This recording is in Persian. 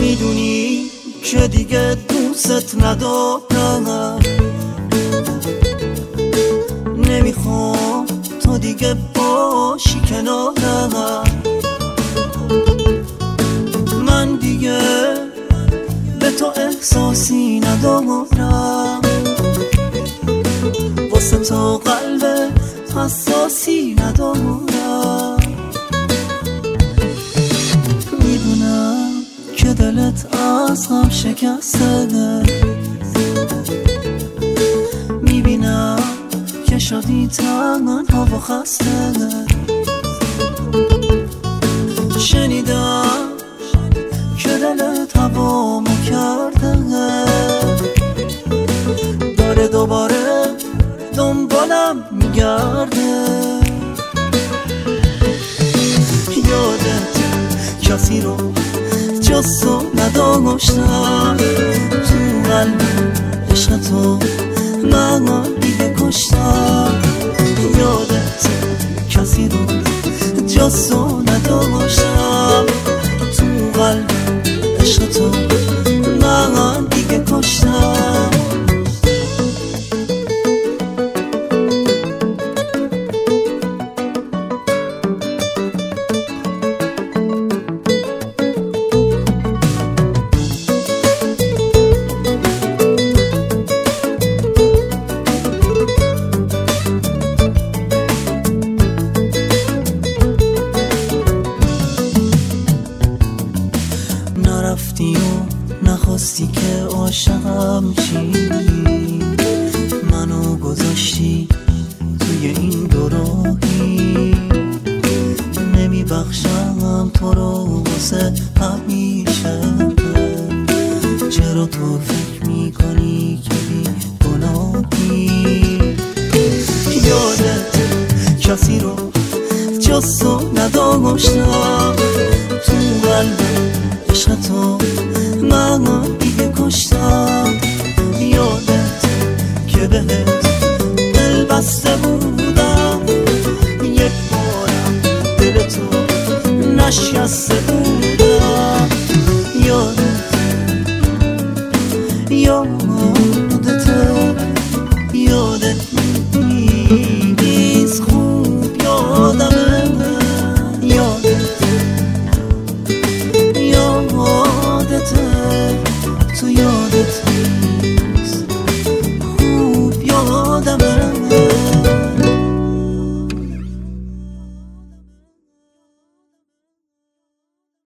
می‌دونی که دیگه دوست ندارم. نمی‌خوام تو دیگه باشی کنارم. من دیگه به تو احساسی ندارم. شکسته می‌بینم که شدی تنها و خسته شنیدم که دلت هوامو کرده داره دوباره دنبالم میگرده. یادت کسی رو جسو نداشتم تو قلب عشق تو من دیگه کشتم یادت کسی رو جسو نداشتم نرفتی و نخواستی که عاشقم چی؟ منو گذاشتی توی این دوراهی نمیبخشم تو رو واسه همیشه. چرا تو فکر می‌کنی که بی گناهی؟ یادت کسی رو جسو نداشتم. تو قلب عشق تو من دیگه کشتم. یادت که بهت دل بسته بودم. یک بارم دل تو نشکسته بودم. یادت یادت یادت